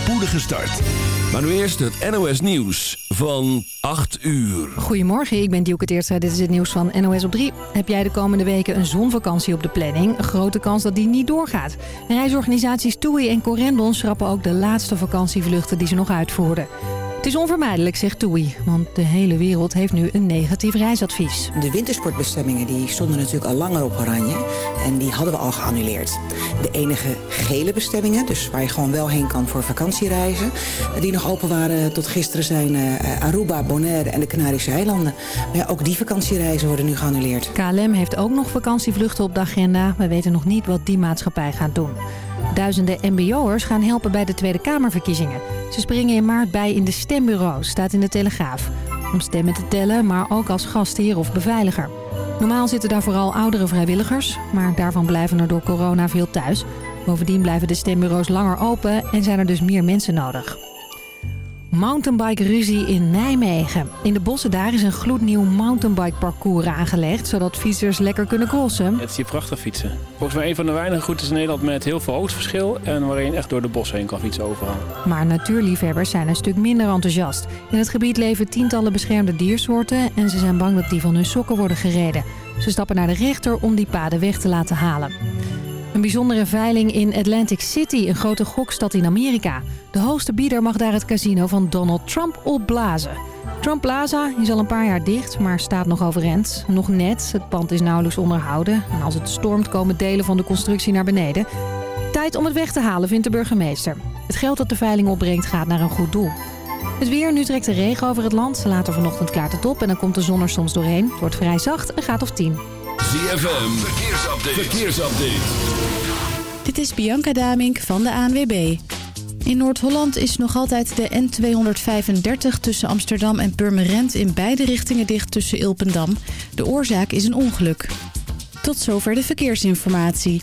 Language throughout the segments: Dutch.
spoedige start. Maar nu eerst het NOS Nieuws van 8 uur. Goedemorgen, ik ben Dielke Teertstra. Dit is het nieuws van NOS op 3. Heb jij de komende weken een zonvakantie op de planning? Grote kans dat die niet doorgaat. Reisorganisaties TUI en Corendon schrappen ook de laatste vakantievluchten die ze nog uitvoerden. Het is onvermijdelijk, zegt TUI, want de hele wereld heeft nu een negatief reisadvies. De wintersportbestemmingen die stonden natuurlijk al langer op oranje en die hadden we al geannuleerd. De enige gele bestemmingen, dus waar je gewoon wel heen kan voor vakantiereizen, die nog open waren tot gisteren zijn uh, Aruba, Bonaire en de Canarische eilanden. Maar ja, ook die vakantiereizen worden nu geannuleerd. KLM heeft ook nog vakantievluchten op de agenda. We weten nog niet wat die maatschappij gaat doen. Duizenden mbo'ers gaan helpen bij de Tweede Kamerverkiezingen. Ze springen in maart bij in de stembureaus, staat in de Telegraaf. Om stemmen te tellen, maar ook als gastheer of beveiliger. Normaal zitten daar vooral oudere vrijwilligers, maar daarvan blijven er door corona veel thuis. Bovendien blijven de stembureaus langer open en zijn er dus meer mensen nodig. Mountainbike-ruzie in Nijmegen. In de bossen daar is een gloednieuw mountainbike-parcours aangelegd... zodat fietsers lekker kunnen crossen. Het is hier prachtig fietsen. Volgens mij een van de weinige routes in Nederland met heel veel hoogteverschil... en waarin je echt door de bossen heen kan fietsen overal. Maar natuurliefhebbers zijn een stuk minder enthousiast. In het gebied leven tientallen beschermde diersoorten... en ze zijn bang dat die van hun sokken worden gereden. Ze stappen naar de rechter om die paden weg te laten halen. Een bijzondere veiling in Atlantic City, een grote gokstad in Amerika. De hoogste bieder mag daar het casino van Donald Trump opblazen. Trump Plaza is al een paar jaar dicht, maar staat nog overeind. Nog net, het pand is nauwelijks onderhouden. En als het stormt komen delen van de constructie naar beneden. Tijd om het weg te halen, vindt de burgemeester. Het geld dat de veiling opbrengt gaat naar een goed doel. Het weer, nu trekt de regen over het land. Later vanochtend klaart het op en dan komt de zon er soms doorheen. Het wordt vrij zacht, een graad of 10. ZFM, verkeersupdate. verkeersupdate. Dit is Bianca Damink van de ANWB. In Noord-Holland is nog altijd de N235 tussen Amsterdam en Purmerend in beide richtingen dicht tussen Ilpendam. De oorzaak is een ongeluk. Tot zover de verkeersinformatie.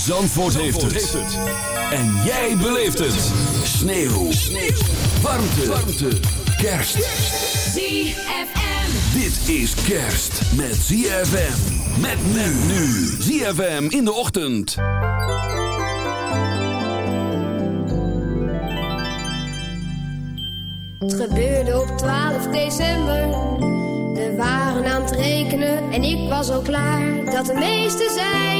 Zandvoort, heeft, het. En jij beleeft het. Sneeuw. Sneeuw. Warmte. Warmte. Kerst. ZFM. Dit is kerst met ZFM. Met men nu. ZFM in de ochtend. Het gebeurde op 12 december. We waren aan het rekenen en ik was al klaar. Dat de meeste zei,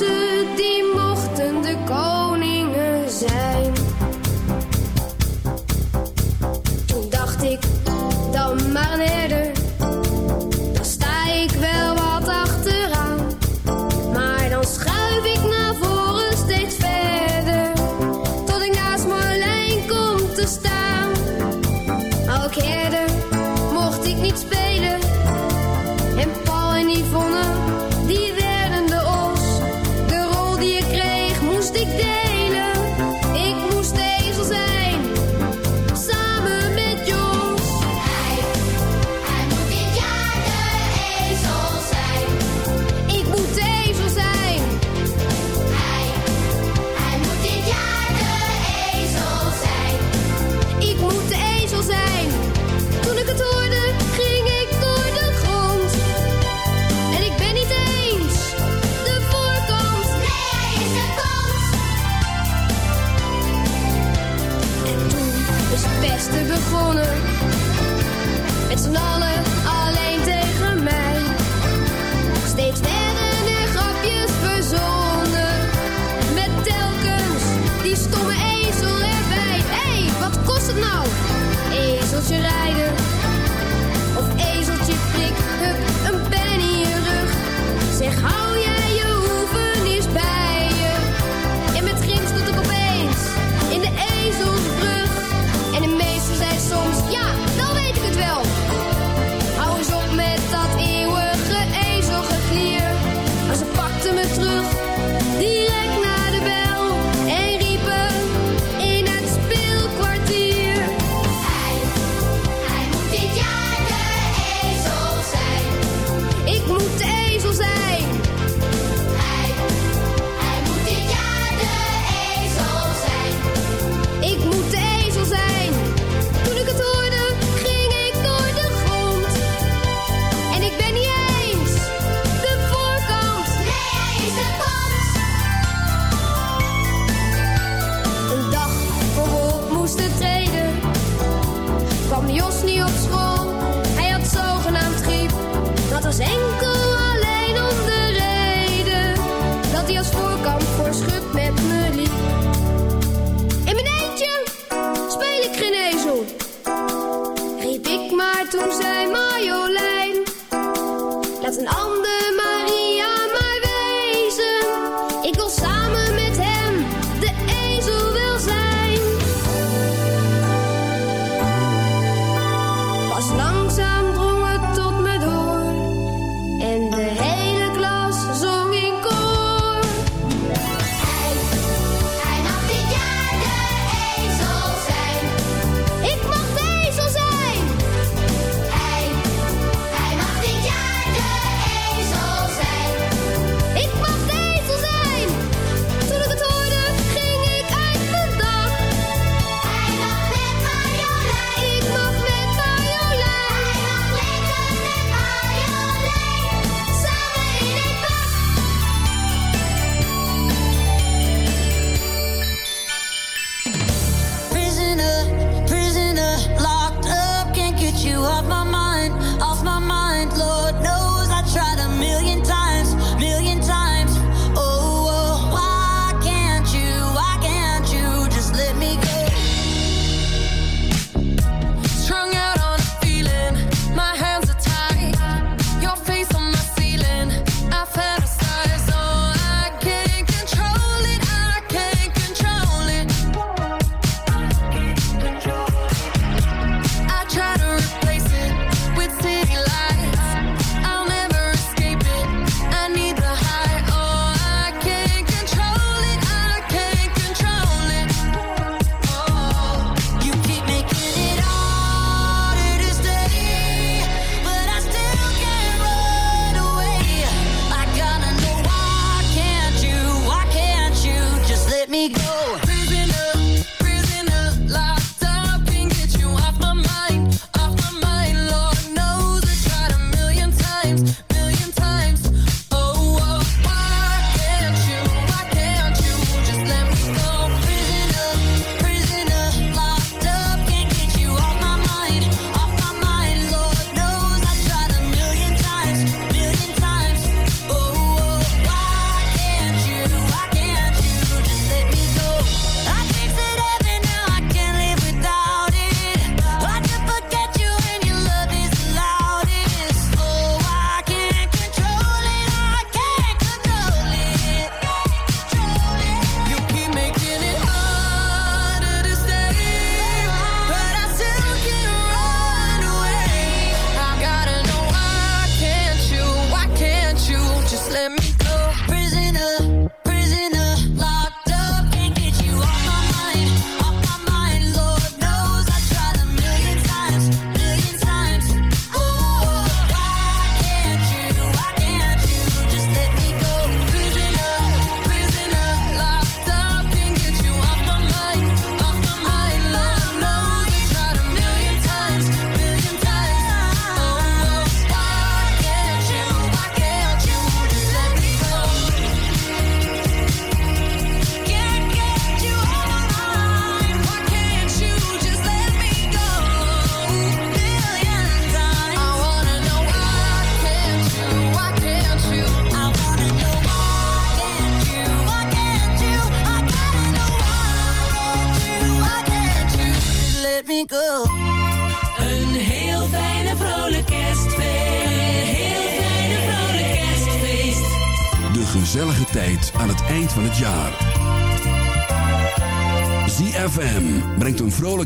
gekozen. Die mochten de koningen zijn. ik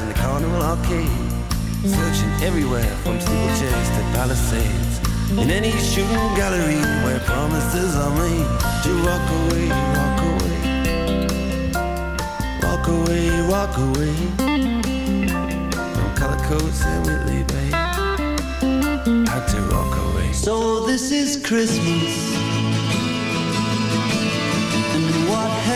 in the carnival arcade, searching everywhere from steeplechase to palisades. In any shooting gallery where promises are made, To walk away, walk away, walk away, walk away. From color coats and Whitley Bay, had to walk away. So this is Christmas, and what?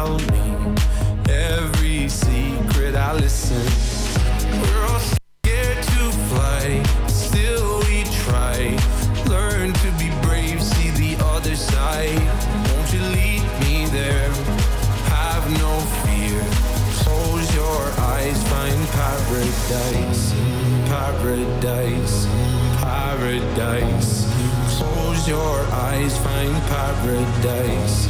tell me every secret I listen. We're all scared to fly, still we try. Learn to be brave, see the other side. Won't you lead me there? Have no fear. Close your eyes, find paradise, paradise, paradise. Close your eyes, find paradise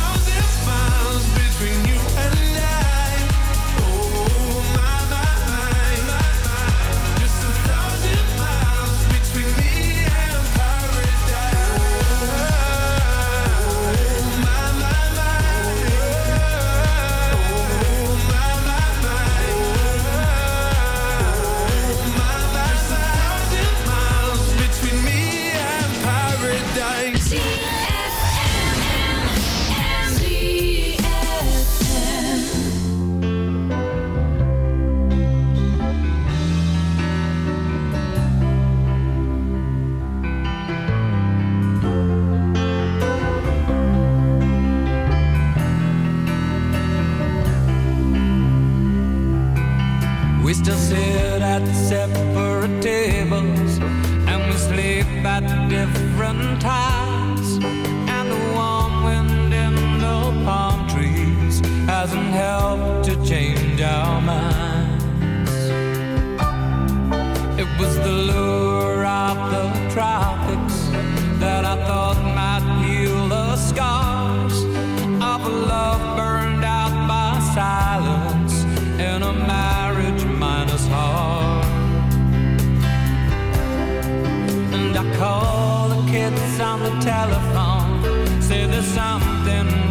On the telephone. Say there's something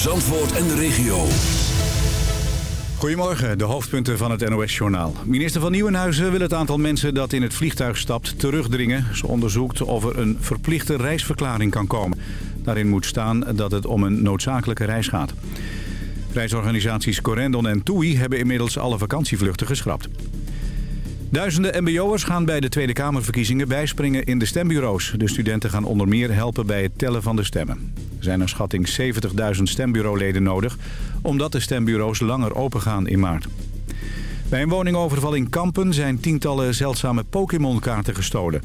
Zandvoort en de regio. Goedemorgen, de hoofdpunten van het NOS-journaal. Minister van Nieuwenhuizen wil het aantal mensen dat in het vliegtuig stapt terugdringen. Ze onderzoekt of er een verplichte reisverklaring kan komen. Daarin moet staan dat het om een noodzakelijke reis gaat. Reisorganisaties Corendon en TUI hebben inmiddels alle vakantievluchten geschrapt. Duizenden mbo'ers gaan bij de Tweede Kamerverkiezingen bijspringen in de stembureaus. De studenten gaan onder meer helpen bij het tellen van de stemmen. Er zijn naar schatting 70.000 stembureauleden nodig... omdat de stembureaus langer opengaan in maart. Bij een woningoverval in Kampen zijn tientallen zeldzame Pokémon-kaarten gestolen.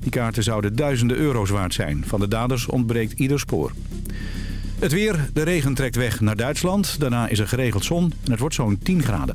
Die kaarten zouden duizenden euro's waard zijn. Van de daders ontbreekt ieder spoor. Het weer, de regen trekt weg naar Duitsland. Daarna is er geregeld zon en het wordt zo'n 10 graden.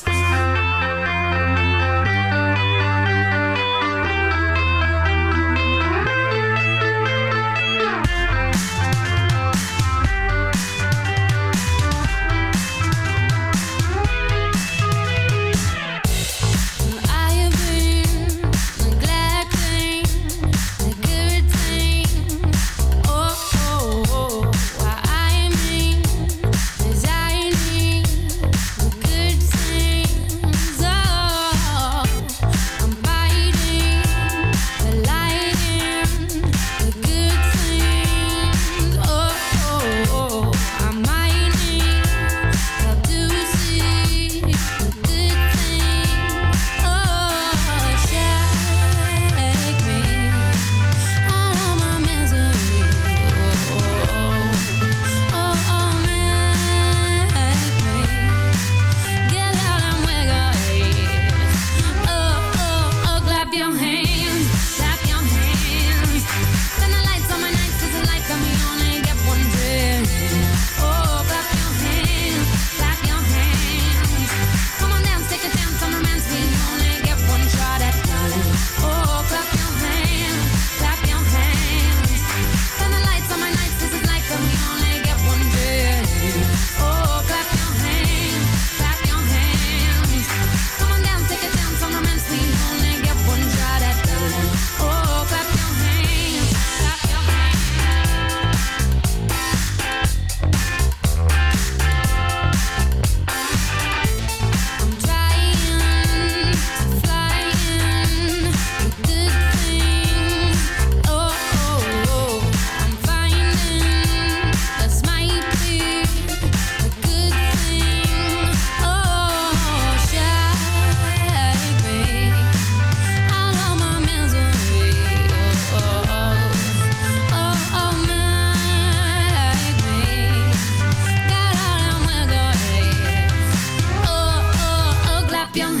¡Piano!